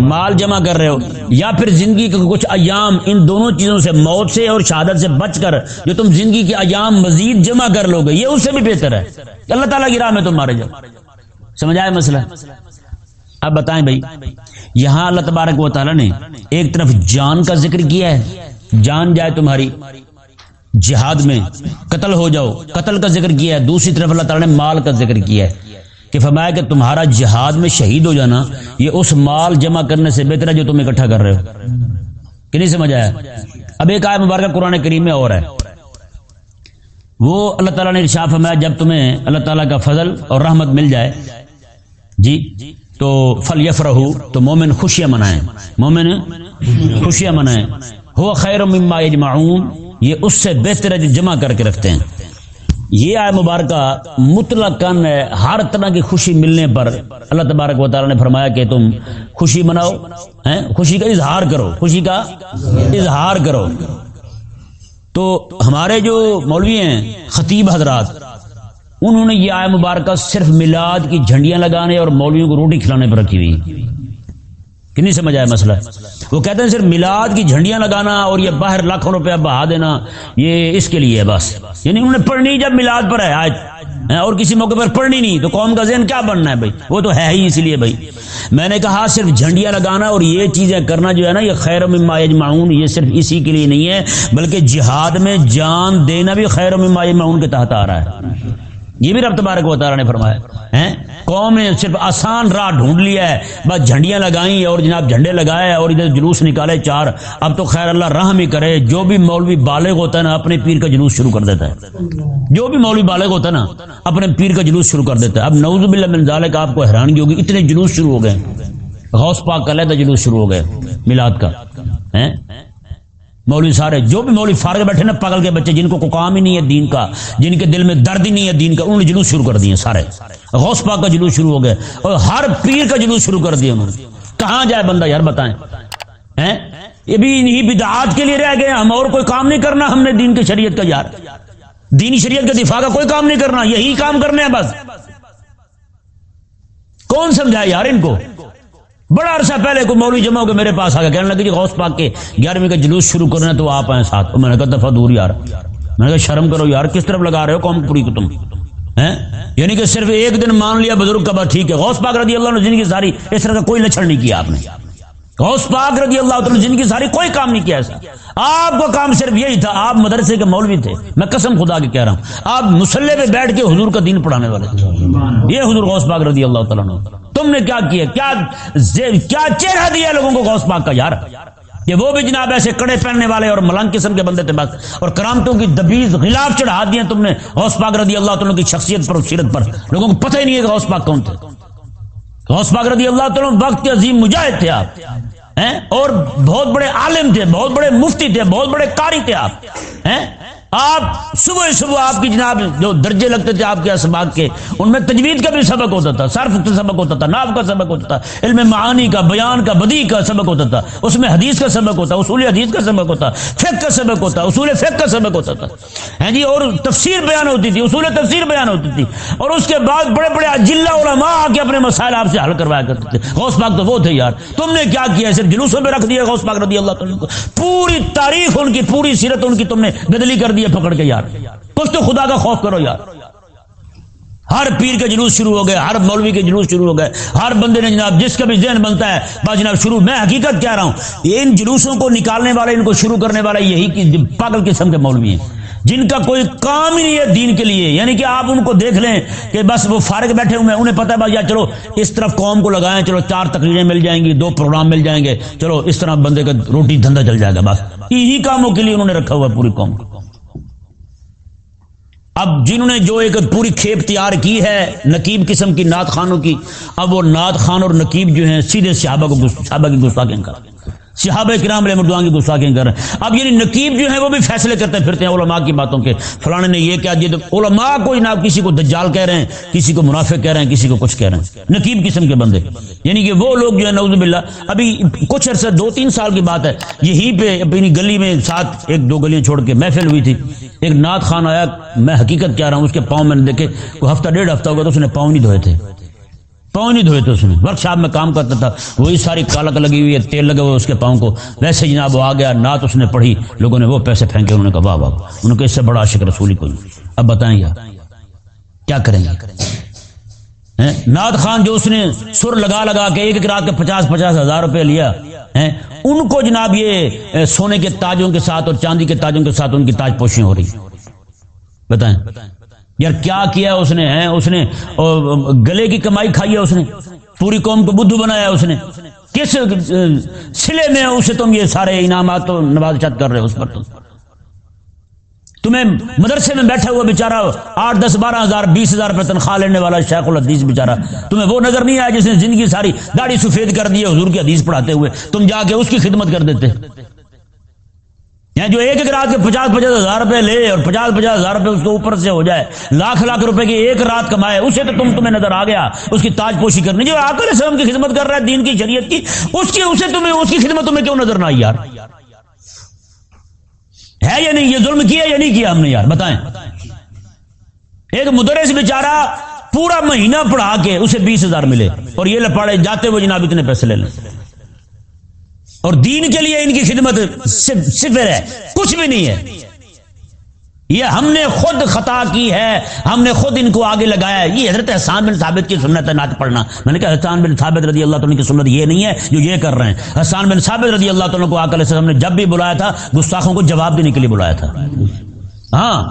مال جمع کر رہے ہو، یا پھر زندگی کے کچھ ایام ان دونوں چیزوں سے، موت سے اور شہادت سے بچ کر جو تم زندگی کے ایام مزید جمع کر لو گے، یہ اس سے بھی بہتر ہے۔ کہ اللہ تعالیٰ کی راہ میں تم مارے جاؤ۔ سمجھ آئے مسئلہ؟ اب بتائیں بھائی، یہاں اللہ تبارک و تعالیٰ نے ایک طرف جان کا ذکر کیا ہے، جان جائے تمہاری، جہاد میں قتل ہو جاؤ، قتل کا ذکر کیا ہے۔ دوسری طرف اللہ تعالیٰ نے مال کا ذکر کیا ہے۔ کہ فرمایا کہ تمہارا جہاد میں شہید ہو جانا، یہ اس مال جمع کرنے سے بہتر ہے جو تم اکٹھا کر رہے ہو۔ کہ نہیں سمجھ آیا؟ اب ایک آئے مبارکہ قرآن کریم میں اور ہے۔ وہ اللہ تعالیٰ نے ارشا فرمایا، جب تمہیں اللہ تعالیٰ کا فضل اور رحمت مل جائے جی تو فل یف رہو تو مومن خوشیاں منائیں۔ مومن خوشیاں منائیں۔ ہو خیر مما یجمعون یہ اس سے بہتر ہے جو جمع کر کے رکھتے ہیں۔ یہ آئے مبارکہ مطلق ہر طرح کی خوشی ملنے پر اللہ تبارک و تعالیٰ نے فرمایا کہ تم خوشی مناؤ خوشی کا اظہار کرو، خوشی کا اظہار کرو۔ تو ہمارے جو مولوی ہیں، خطیب حضرات، انہوں نے یہ آئے مبارکہ صرف میلاد کی جھنڈیاں لگانے اور مولویوں کو روٹی کھلانے پر رکھی ہوئی۔ کہ نہیں سمجھ آیا مسئلہ۔ وہ کہتے ہیں صرف میلاد کی جھنڈیاں لگانا اور یہ باہر لاکھوں روپیہ بہا دینا، یہ اس کے لیے ہے بس۔ یعنی انہوں نے پڑھنی جب میلاد پر ہے، آج۔ اور کسی موقع پر پڑھنی نہیں، تو قوم کا ذہن کیا بننا ہے بھائی؟ وہ تو ہے ہی اس لیے بھائی۔ میں نے کہا صرف جھنڈیاں لگانا اور یہ چیزیں کرنا جو ہے نا، یہ خیر ممایج معاون یہ صرف اسی کے لیے نہیں ہے، بلکہ جہاد میں جان دینا بھی خیر ممایج معاون کے تحت آ رہا ہے۔ یہ بھی رب تبارک و تعالیٰ نے فرمایا قوم نے صرف آسان راہ ڈھونڈ لیا ہے۔ بس جھنڈیاں لگائیں اور جناب جھنڈے لگائے اور ادھر جلوس نکالے چار۔ اب تو خیر اللہ رحم ہی کرے۔ جو بھی مولوی بالغ ہوتا ہے نا، اپنے پیر کا جلوس شروع کر دیتا ہے۔ جو بھی مولوی بالغ ہوتا ہے نا، اپنے پیر کا جلوس شروع کر دیتا ہے۔ اب نوز باللہ من ذالک، آپ کو حیرانگی ہوگی، اتنے جلوس شروع ہو گئے۔ غوث پاک کا علیحدہ جلوس شروع ہو گئے میلاد کا۔ مولوی سارے جو بھی مولوی فارغ بیٹھے نا پگل کے بچے، جن کو کوئی کام ہی نہیں ہے دین کا، جن کے دل میں درد ہی نہیں ہے دین کا، انہوں نے جلوس شروع کر دیے سارے۔ غوث پاک کا جلوس شروع ہو گئے اور ہر پیر کا جلوس شروع کر دیا انہوں نے۔ کہاں جائے بندہ یار، بتائیں۔ یہ بھی انہی بدعات کے لیے رہ گئے ہم اور کوئی کام نہیں کرنا، ہم نے دین کی شریعت کا یار۔ دینی شریعت کے دفاع کا کوئی کام نہیں کرنا، یہی کام کرنے ہیں بس۔ کون سمجھائے یار ان کو؟ بڑا عرصہ پہلے کوئی مولوی جمع ہو کے میرے پاس آ گیا، کہنے لگے جی غوث پاک کے گیارہویں کا جلوس شروع کرنا تو آپ آئے ساتھ۔ میں نے کہا، دفعہ دور یار۔ میں نے کہا، شرم کرو یار، کس طرف لگا رہے ہو قوم پوری کو تم؟ یعنی کہ صرف ایک دن مان لیا بزرگ کا بات ٹھیک ہے۔ غوث پاک رضی اللہ نے زندگی ساری اس طرح کا کوئی لچھن نہیں کیا آپ نے۔ غوث پاک رضی اللہ تعالی زندگی ساری کوئی کام نہیں کیا ایسا آپ کا کام صرف یہی تھا، آپ مدرسے کے مولوی تھے۔ میں قسم خدا کے کہہ رہا ہوں، آپ مسلح پہ بیٹھ کے حضور کا دین پڑھانے والے یہ حضور غوث پاک رضی اللہ تعالیٰ تم نے کیا کیا؟ کیا کیا چہرہ دیا لوگوں کو غوث پاک کا یار؟ کہ وہ بھی جناب ایسے کڑے پہننے والے اور ملنگ قسم کے بندے تھے بس، اور کرامتوں کی دبیز غلاف چڑھا دیا تم نے غوث پاک رضی اللہ تعالیٰ کی شخصیت پر اور سیرت پر۔ لوگوں کو پتہ ہی نہیں ہے کہ غوث پاک کون تھے۔ غوث پاک رضی اللہ تعالیٰ وقت کے عظیم مجاہد تھے آپ اور بہت بڑے عالم تھے، بہت بڑے مفتی تھے، بہت بڑے کاری تھے آپ آپ صبح صبح آپ کی جناب جو درجے لگتے تھے آپ کے اسباق کے، ان میں تجوید کا بھی سبق ہوتا تھا، صرف کا سبق ہوتا تھا، ناف کا سبق ہوتا تھا، علم معانی کا، بیان کا، بدی کا سبق ہوتا تھا، اس میں حدیث کا سبق ہوتا، اصول حدیث کا سبق ہوتا فک کا سبق ہوتا، اصول فک کا سبق ہوتا تھا۔ ہاں جی اور تفسیر بیان ہوتی تھی، اصول تفسیر بیان ہوتی تھی۔ اور اس کے بعد بڑے بڑے اجلا علماء آ کے اپنے مسائل آپ سے حل کروایا کرتے تھے۔ غوث پاک تو وہ تھے یار۔ تم نے کیا کیا؟ صرف جلوسوں میں رکھ دیا غوث پاک رضی اللہ تعالیٰ کو۔ پوری تاریخ ان کی، پوری سیرت ان کی تم نے بدلی کر دی۔ لیے پکڑ کے یار۔ کچھ تو خدا کا خوف کرو یار۔ ہر پیر کے جلوس شروع ہو گئے، ہر مولوی کے جلوس شروع ہو گئے۔ ہر بندے نے جناب، جس کا بھی ذہن بنتا ہے، بس جناب شروع، میں حقیقت کہہ رہا ہوں، ان جلوسوں کو نکالنے والے، ان کو شروع کرنے والا یہی پاگل قسم کے مولوی ہیں۔ جن کا کوئی کام ہی نہیں ہے دین کے لیے۔ یعنی کہ آپ ان کو دیکھ لیں کہ بس وہ فارغ بیٹھے ہوئے ہیں، انہیں پتا ہے بس یا چلو، اس طرف قوم کو لگائیں، چلو، چار تقریریں مل جائیں گی، دو پروگرام مل جائیں گے۔ چلو، اس طرح بندے کا روٹی دھندا چل جائے گا، بس۔ یہی کاموں کے لیے انہوں نے رکھا ہوا ہے پوری قوم کو۔ اب جنہوں نے جو ایک پوری کھیپ تیار کی ہے نقیب قسم کی نعت خانوں کی، اب وہ نعت خان اور نقیب جو ہیں سیدھے صحابہ کو صحابہ کی گستاخیں کر صحابہ کرام علیہ مردوان کی گستاخیں کر رہے ہیں۔ اب یعنی نقیب جو ہیں وہ بھی فیصلے کرتے پھرتے ہیں علماء کی باتوں کے۔ فلانے نے یہ کیا دیا تو علماء کو نہ کسی کو دجال کہہ رہے ہیں، کسی کو منافق کہہ رہے ہیں، کسی کو کچھ کہہ رہے ہیں۔ نقیب قسم کے بندے۔ یعنی کہ وہ لوگ جو ہے نعوذ باللہ، ابھی کچھ عرصہ دو تین سال کی بات ہے، یہی پہ اپنی گلی میں ساتھ ایک دو گلیاں چھوڑ کے محفل ہوئی تھی۔ ایک نعت خان آیا، میں حقیقت کہہ رہا ہوں، اس کے پاؤں میں نے دیکھے، کوئی ہفتہ، ڈیڑھ ہفتہ ہوگا تو اس نے پاؤں نہیں دھوئے تھے۔ پاؤں نہیں دھوئے تھے اس نے۔ ورک شاپ میں کام کرتا تھا، وہی ساری کالک لگی ہوئی ہے، تیل لگے ہوئے اس کے پاؤں کو۔ ویسے جناب وہ آ گیا، نعت اس نے پڑھی، لوگوں نے وہ پیسے پھینکے، انہوں نے کہا، واہ واہ انہوں اس سے بڑا عاشق رسولی کوئی اب بتائیں یار، کیا کریں گے؟ نعت خان جو اس نے سر لگا لگا کے ایک ایک رات کے پچاس پچاس ہزار روپے لیا ان کو جناب یہ سونے کے تاجوں کے ساتھ اور چاندی کے تاجوں کے ساتھ ان کی تاج پوشی ہو رہی۔ بتائیں۔ یار کیا کیا اس نے ہے اس نے گلے کی کمائی کھائی ہے اس نے، پوری قوم کو بدھو بنایا اس نے۔ کس، سلے میں اسے تم یہ سارے انعامات نواز چت کر رہے ہو اس پر تم؟ تمہیں مدرسے میں بیٹھا ہوا بےچارا آٹھ دس بارہ ہزار، بیس ہزار روپے تنخواہ لینے والا شیخ الحدیث بےچارا تمہیں وہ نظر نہیں آیا جس نے زندگی ساری داڑھی سفید کر دی حضور کی حدیث پڑھاتے ہوئے۔ تم جا کے اس کی خدمت کر دیتے۔ یعنی جو ایک ایک رات کے پچاس پچاس ہزار روپے لے اور پچاس پچاس ہزار روپے اس کے اوپر سے ہو جائے، لاکھ لاکھ روپے کی ایک رات کمائے، اسے تو تم تمہیں نظر آ گیا، اس کی تاج پوشی کرنی، جو آکر السلام کی خدمت کر رہا ہے، دین کی شریعت کی، اس کی، اسے تمہیں، اس کی خدمت تمہیں کیوں نظر نہ آئی یار؟ ہے یا نہیں؟ یہ ظلم کیا یا نہیں کیا ہم نے یار؟ بتائیں۔ ایک مدرس بیچارہ پورا مہینہ پڑھا کے اسے بیس ہزار ملے اور یہ لپاڑے جاتے ہوئے جناب اتنے پیسے لے لیں۔ اور دین کے لیے ان کی خدمت صفر ہے، کچھ بھی نہیں ہے۔ یہ ہم نے خود خطا کی ہے، ہم نے خود ان کو آگے لگایا ہے۔ یہ حضرت حسان بن ثابت کی سنت ہے، نعت پڑھنا۔ میں نے کہا، حسان بن ثابت رضی اللہ تعالیٰ کی سنت یہ نہیں ہے جو یہ کر رہے ہیں۔ حسان بن ثابت رضی اللہ تعالیٰ کو آکل نے جب بھی بلایا تھا، گستاخوں کو جواب دینے کے لیے بلایا تھا۔ ہاں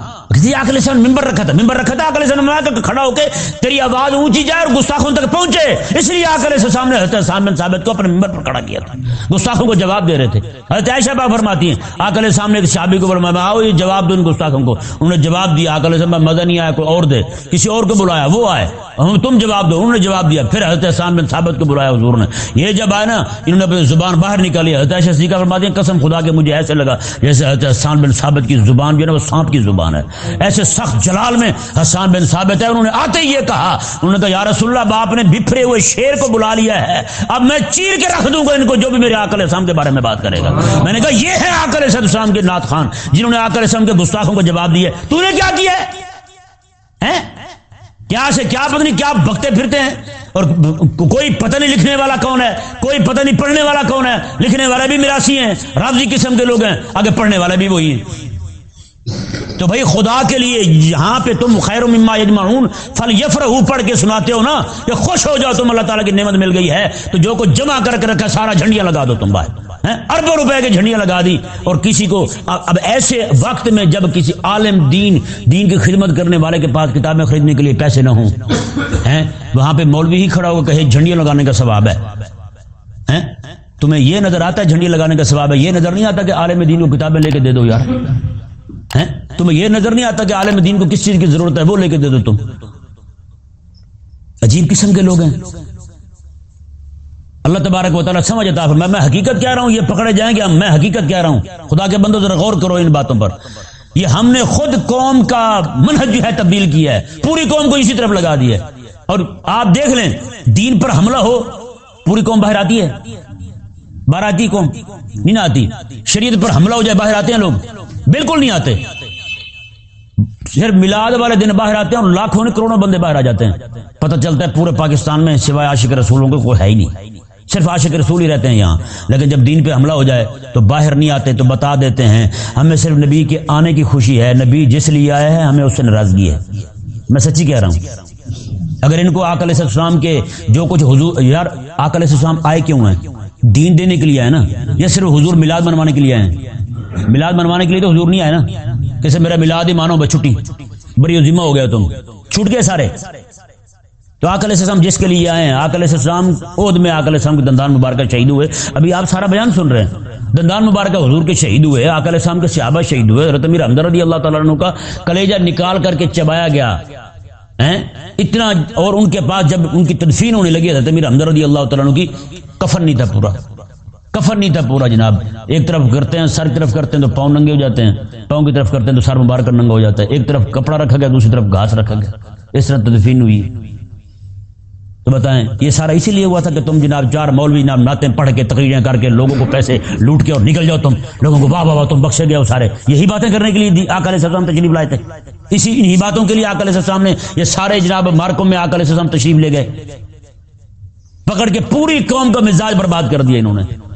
آکل ممبر رکھا تھا ممبر رکھا تھا آکل کھڑا ہو کے تیری آواز اونچی جائے اور گستاخوں تک پہنچے۔ اس لیے آکل سامنے حضرت حسان بن ثابت کو اپنے ممبر پر کھڑا کیا تھا۔ گستاخوں کو جواب دے رہے تھے۔ حضرت عائشہ با فرماتی ہیں آکل سامنے شابی کو فرمایا آؤ، یہ جواب دو ان گستاخوں کو۔ انہوں نے جواب دیا آکل صاحب مزہ نہیں آیا، کوئی اور دے۔ کسی اور کو بلایا، وہ آئے۔ تم جواب دو، انہوں نے جواب دیا۔ پھر حضرت حسان بن ثابت کو بلایا حضور نے۔ یہ جب آئے نا، انہوں نے اپنی زبان باہر نکالی۔ حضرت عائشہ صدیقہ فرماتی ہیں، قسم خدا کے مجھے ایسے لگا جیسے حضرت حسان بن ثابت کی زبان جو ہے نا، وہ سانپ کی زبان ہے۔ ایسے سخت جلال میں حسان بن ثابت ہے، انہوں نے آتے ہی یہ کہا۔ انہوں نے کہا، یا رسول اللہ، باپ نے بفرے ہوئے شیر کو بلا لیا ہے۔ اب میں چیر کے رکھ دوں گا ان کو، جو بھی میرے آکل اسلام کے بارے میں بات کرے گا۔ میں نے کہا، یہ ہے آکل اسلام کے نات خان، جنہوں نے آکل اسلام کے گستاخوں کو جواب دیا تو نے کیا کیا ہے؟ کیا سے کیا پتہ نہیں کیا بکتے پھرتے ہیں؟ اور کوئی پتہ نہیں لکھنے والا کون ہے، کوئی پتہ نہیں پڑھنے والا کون ہے۔ لکھنے والا بھی میراسی ہیں رابضی قسم کے لوگ ہیں، آگے پڑھنے والا بھی وہی ہیں۔ تو بھائی خدا کے لیے یہاں پہ تم خیر مما یجمعون فل یفر پڑھ کے سناتے ہو نا کہ خوش ہو جاؤ تم اللہ تعالیٰ کی نعمت مل گئی ہے، تو جو کچھ جمع کر کے رکھا سارا جھنڈیاں لگا دو تم بھائی اربوں روپے کی جھنڈیاں لگا دی اور کسی کو، اب ایسے وقت میں جب کسی عالم دین دین کی خدمت کرنے والے کے پاس کتابیں خریدنے کے لیے پیسے نہ ہوں، ہیں؟ وہاں پہ مولوی ہی کھڑا ہو کہے جھنڈیاں لگانے کا ثواب ہے تمہیں یہ نظر آتا ہے جھنڈی لگانے کا ثواب ہے، یہ نظر نہیں آتا کہ عالم دین کو کتابیں لے کے دے دو یار۔ تمہیں یہ نظر نہیں آتا کہ عالم دین کو کس چیز کی ضرورت ہے؟ وہ لے کے دے دو تم۔ عجیب قسم کے لوگ ہیں۔ اللہ تبارک و تعالیٰ سمجھتا میں میں حقیقت کہہ رہا ہوں، یہ پکڑے جائیں گے، میں حقیقت کہہ رہا ہوں۔ خدا کے بندوں، ذرا غور کرو ان باتوں پر۔ یہ ہم نے خود قوم کا منہج جو ہے تبدیل کیا ہے۔ پوری قوم کو اسی طرف لگا دیا ہے۔ اور آپ دیکھ لیں، دین پر حملہ ہو، پوری قوم باہر آتی ہے۔ باہر آتی قوم، نہیں نہ آتی۔ شریعت پر حملہ ہو جائے، باہر آتے ہیں لوگ۔ بالکل نہیں آتے۔ صرف میلاد والے دن باہر آتے ہیں اور لاکھوں نے کروڑوں بندے باہر آ جاتے ہیں۔ پتہ چلتا ہے پورے پاکستان میں سوائے عاشق رسولوں کو کوئی ہے ہی نہیں۔ صرف عاشق رسول ہی رہتے ہیں یہاں۔ لیکن جب دین پہ حملہ ہو جائے تو باہر نہیں آتے، تو بتا دیتے ہیں، ہمیں صرف نبی کے آنے کی خوشی ہے۔ نبی جس لیے آئے ہیں، ہمیں اس سے ناراضگی ہے۔ میں سچی کہہ رہا ہوں، اگر ان کو آک علیہ السلام کے جو کچھ حضور، یار آک علیہ السلام آئے کیوں ہیں؟ دین دینے کے لیے آئے نا؟ یا صرف حضور میلاد منوانے کے لیے آئے ہیں؟ میلاد منوانے کے لیے تو حضور نہیں آئے نا؟ کیسے میرا میلاد ہی مانو بس چھٹی۔ بڑی ذمہ ہو گیا تم۔ چھوٹ گئے سارے۔ تو آک علیہ السلام جس کے لیے آئے ہیں آک علیہ السلام عہد میں آک علیہ السلام کے دندان مبارکہ شہید ہوئے۔ ابھی آپ سارا بیان سن رہے ہیں۔ دندان مبارکہ حضور کے شہید ہوئے آک علیہ السلام کے صحابہ شہید ہوئے، حضرت امیر حمدر رضی اللہ تعالیٰ عنہ کا کلیجہ نکال کر کے چبایا گیا۔ اتنا اور ان کے پاس جب ان کی تدفین ہونے لگی، حضرت امیر حمدر رضی اللہ تعالیٰ عنہ کی کفن نہیں تھا پورا۔ کفن نہیں تھا پورا جناب۔ ایک طرف کرتے ہیں، سر کی طرف کرتے ہیں تو پاؤں ننگے ہو جاتے ہیں۔ پاؤں کی طرف کرتے ہیں تو سر مبارک ننگا ہو جاتا ہے۔ ایک طرف کپڑا رکھا گیا، دوسری طرف گھاس رکھا گیا۔ اس طرح تدفین ہوئی۔ تو بتائیں، یہ سارا اسی لیے ہوا تھا کہ تم جناب چار مولوی نام ناطے پڑھ کے تقریریں کر کے لوگوں کو پیسے لوٹ کے اور نکل جاؤ تم۔ لوگوں کو واہ واہ تم بخشے گئے ہو سارے۔ یہی باتیں کرنے کے لیے آک علیہ السلام تشریف لائے تھے۔ اسی انہی باتوں کے لیے آک علیہ السلام نے یہ سارے جناب مارکوں میں آک علیہ السلام تشریف لے گئے۔ پکڑ کے پوری قوم کا مزاج برباد کر دیا انہوں نے۔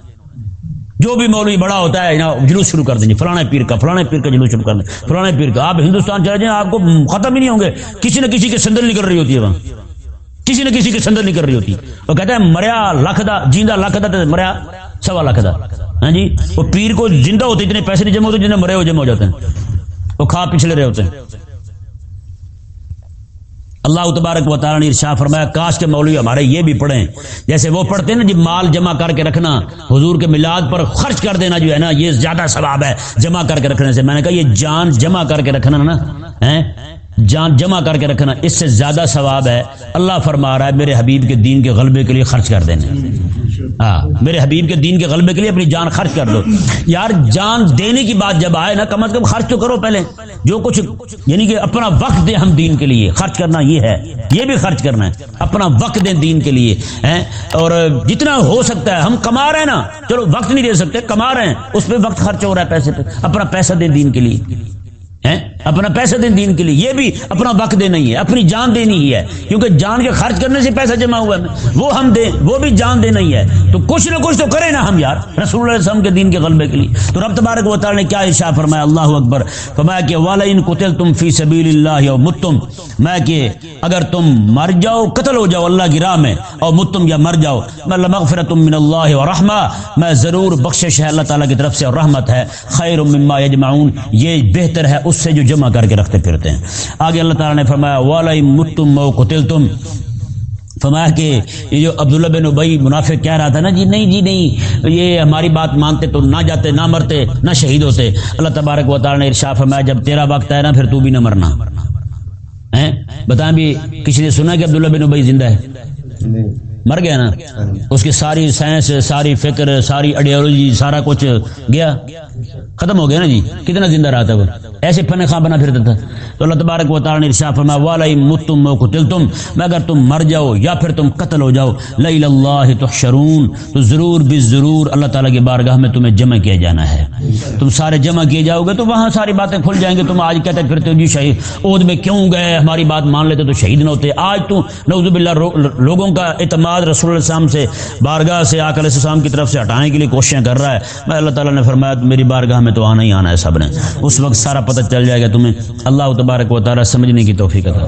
جو بھی مولوی بڑا ہوتا ہے نا جلوس شروع کر دیں گے فلاں پیر کا فلاں پیر کا جلوس شروع کر دیں فلاں پیر کا۔ آپ ہندوستان چلے جائیں، آپ کو ختم ہی نہیں ہوں گے۔ کسی نہ کسی کے سندر نکل رہی ہوتی ہے وہاں۔ کسی نہ کسی کے سندر نکل رہی ہوتی وہ کہتا ہے، مریا لاکھ دا، جیندہ لاکھ دا، مریا سوا لاکھ دا۔ ہاں جی؟ وہ پیر کو زندہ ہوتے، اتنے پیسے نہیں جمع ہوتے جتنے مرے ہوئے جمع ہو جاتے ہیں۔ وہ کھا پچھلے رہے ہوتے ہیں۔ اللہ تبارک و تعالیٰ نے ارشا فرمایا، کاش کے مولوی ہمارے یہ بھی پڑھیں۔ جیسے وہ پڑھتے ہیں نا جی مال جمع کر کے رکھنا، حضور کے میلاد پر خرچ کر دینا جو ہے نا، یہ زیادہ ثواب ہے جمع کر کے رکھنے سے۔ میں نے کہا، یہ جان جمع کر کے رکھنا نا جان جمع کر کے رکھنا، اس سے زیادہ ثواب ہے۔ اللہ فرما رہا ہے، میرے حبیب کے دین کے غلبے کے لیے خرچ کر دینا ہاں میرے حبیب کے دین کے غلبے کے لیے اپنی جان خرچ کر دو۔ یار، جان دینے کی بات جب آئے نا، کم از کم خرچ تو کرو پہلے۔ جو کچھ یعنی کہ اپنا وقت دیں ہم دین کے لیے۔ خرچ کرنا یہ ہے۔ یہ بھی خرچ کرنا ہے۔ اپنا وقت دیں دین کے لیے۔ اور جتنا ہو سکتا ہے، ہم کما رہے ہیں نا۔ چلو، وقت نہیں دے سکتے، کما رہے ہیں۔ اس پہ وقت خرچ ہو رہا ہے پیسے پہ۔ اپنا پیسہ دیں دین کے لیے۔ اپنا پیسہ دیں دین کے لیے۔ یہ بھی اپنا وقت دینا ہی ہے، اپنی جان دینی ہی ہے۔ کیونکہ جان کے خرچ کرنے سے پیسہ جمع ہوا ہے۔ وہ ہم دیں، وہ بھی جان دینا ہی ہے۔ تو کچھ نہ کچھ تو کرے نا ہم یار، رسول اللہ علیہ وسلم کے دین کے غلبے کے لیے۔ تو رب تبارک و تعالی نے کیا ارشا فرمایا؟ اللہ اکبر۔ فرمایا کہ والین قتل تم فی سبیل اللہ او متم میں کہ اگر تم مر جاؤ، قتل ہو جاؤ اللہ کی راہ میں، اور متم یا مر جاؤ۔ میں مغفرت من اللہ و رحمہ۔ میں ضرور بخشش ہے اللہ تعالیٰ کی طرف سے اور رحمت ہے۔ خیر مما یجمعون۔ یہ بہتر ہے اس سے جو جمع کر کے رکھتے پھرتے ہیں۔ آگے اللہ تعالیٰ نے فرمایا والا متم مو قتل تم فرمایا کہ یہ جو عبداللہ بن ابئی منافق کہہ رہا تھا نا جی نہیں جی نہیں یہ ہماری بات مانتے تو نہ جاتے نہ مرتے نہ شہید ہوتے اللہ تبارک و تعالیٰ نے ارشا فرمایا جب تیرا وقت ہے نا پھر تو بھی نہ مرنا۔ بتائیں بھی کسی نے سنا کہ عبداللہ بن ابئی زندہ ہے؟ مر گیا نا؟ اس کی ساری سائنس ساری فکر ساری آئیڈیالوجی سارا کچھ گیا؟ ختم ہو گیا نا جی؟ کتنا زندہ رہا تھا وہ؟ ایسے فن خواہ بنا پھرتا تھا۔ تو اللہ تبارک و تعالی نے ارشاد فرمایا والا متم مو قتلتم میں اگر تم مر جاؤ یا پھر تم قتل ہو جاؤ۔ لا اللہ تحشرون۔ تو ضرور بھی ضرور اللہ تعالی کی بارگاہ میں تمہیں جمع کیا جانا ہے۔ تم سارے جمع کیے جاؤ گے تو وہاں ساری باتیں کھل جائیں گے تم آج کہتے پھرتے ہو جی شہید، عہد میں کیوں گئے؟ ہماری بات مان لیتے تو شہید نہ ہوتے۔ آج تو نعوذ باللہ لوگوں کا اعتماد رسول اللہ السلام سے، بارگاہ سے آک علیہ السلام کی طرف سے ہٹانے کے لیے کوششیں کر رہا ہے۔ میں اللہ تعالیٰ نے فرمایا، میری بارگاہ میں تو آنا ہی آنا ہے، سب نے۔ اس وقت سارا پتہ چل جائے گا تمہیں۔ اللہ تبارک و تعالیٰ سمجھنے کی توفیق تھا